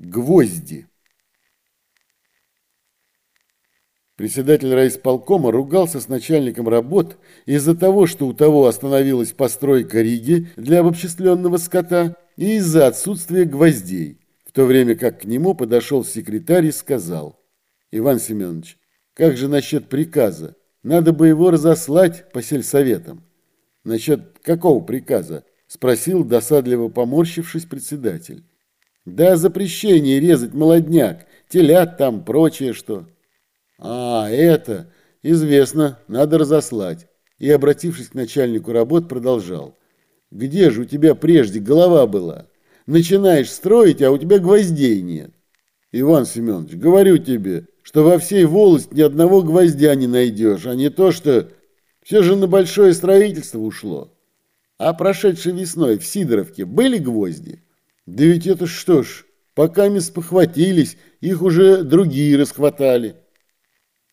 Гвозди. Председатель райисполкома ругался с начальником работ из-за того, что у того остановилась постройка Риги для обобществленного скота и из-за отсутствия гвоздей, в то время как к нему подошел секретарь и сказал, «Иван Семенович, как же насчет приказа? Надо бы его разослать по сельсоветам». «Насчет какого приказа?» – спросил, досадливо поморщившись председатель. Да запрещение резать молодняк, телят там, прочее что. А, это, известно, надо разослать. И, обратившись к начальнику работ, продолжал. Где же у тебя прежде голова была? Начинаешь строить, а у тебя гвоздей нет. Иван Семенович, говорю тебе, что во всей волости ни одного гвоздя не найдешь, а не то, что все же на большое строительство ушло. А прошедшей весной в Сидоровке были гвозди? Да ведь это что ж, пока мы спохватились, их уже другие расхватали.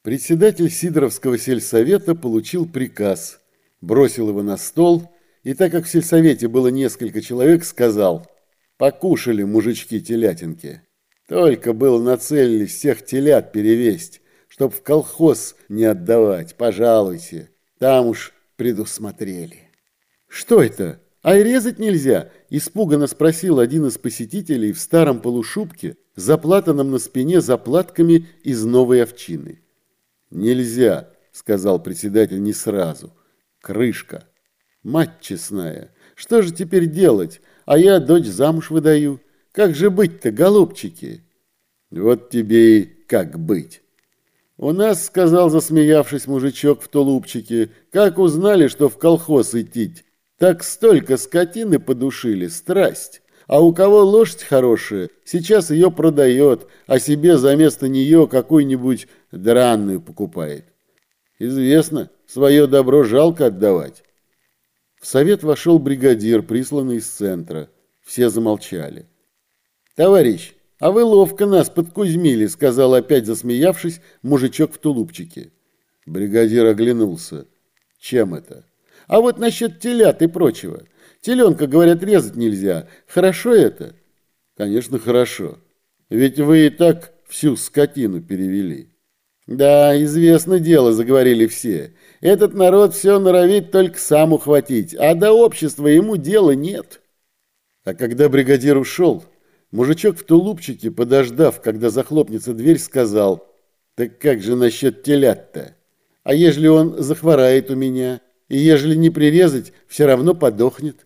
Председатель Сидоровского сельсовета получил приказ, бросил его на стол и, так как в сельсовете было несколько человек, сказал «Покушали мужички телятинки». Только было нацелились всех телят перевесть, чтоб в колхоз не отдавать, пожалуйте, там уж предусмотрели. «Что это?» «А резать нельзя?» – испуганно спросил один из посетителей в старом полушубке, заплатанном на спине заплатками из новой овчины. «Нельзя», – сказал председатель не сразу. «Крышка. Мать честная, что же теперь делать? А я дочь замуж выдаю. Как же быть-то, голубчики?» «Вот тебе и как быть». «У нас, — сказал, засмеявшись мужичок в тулупчике, — как узнали, что в колхоз идти, так столько скотины подушили, страсть. А у кого лошадь хорошая, сейчас ее продает, а себе за место нее какую-нибудь дранную покупает. Известно, свое добро жалко отдавать. В совет вошел бригадир, присланный из центра. Все замолчали. «Товарищ, а вы ловко нас подкузмили», — сказал опять засмеявшись мужичок в тулупчике. Бригадир оглянулся. «Чем это?» А вот насчет телят и прочего. Теленка, говорят, резать нельзя. Хорошо это? Конечно, хорошо. Ведь вы и так всю скотину перевели. Да, известно дело, заговорили все. Этот народ все норовит только сам ухватить, а до общества ему дела нет. А когда бригадир ушел, мужичок в тулупчике, подождав, когда захлопнется дверь, сказал, «Так как же насчет телят-то? А ежели он захворает у меня?» И ежели не прирезать, все равно подохнет.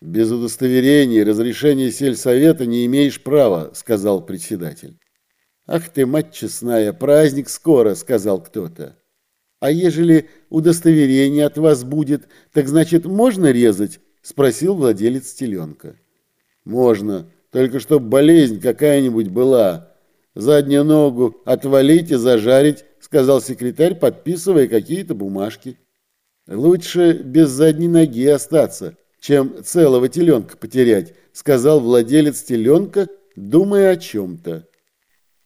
Без удостоверения и разрешения сельсовета не имеешь права, сказал председатель. Ах ты, мать честная, праздник скоро, сказал кто-то. А ежели удостоверение от вас будет, так значит можно резать? Спросил владелец теленка. Можно, только чтоб болезнь какая-нибудь была. Заднюю ногу отвалить и зажарить, сказал секретарь, подписывая какие-то бумажки. «Лучше без задней ноги остаться, чем целого теленка потерять», сказал владелец теленка, думая о чем-то.